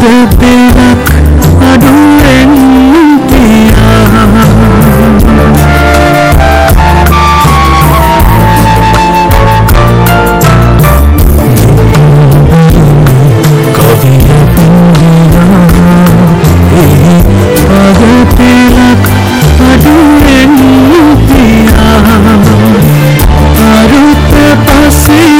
දෙපෙනක් අඩුවෙන් තියා කවිය පින්දියා. ඒ අදපෙනක් අඩුවෙන් තියා අරුත පසේ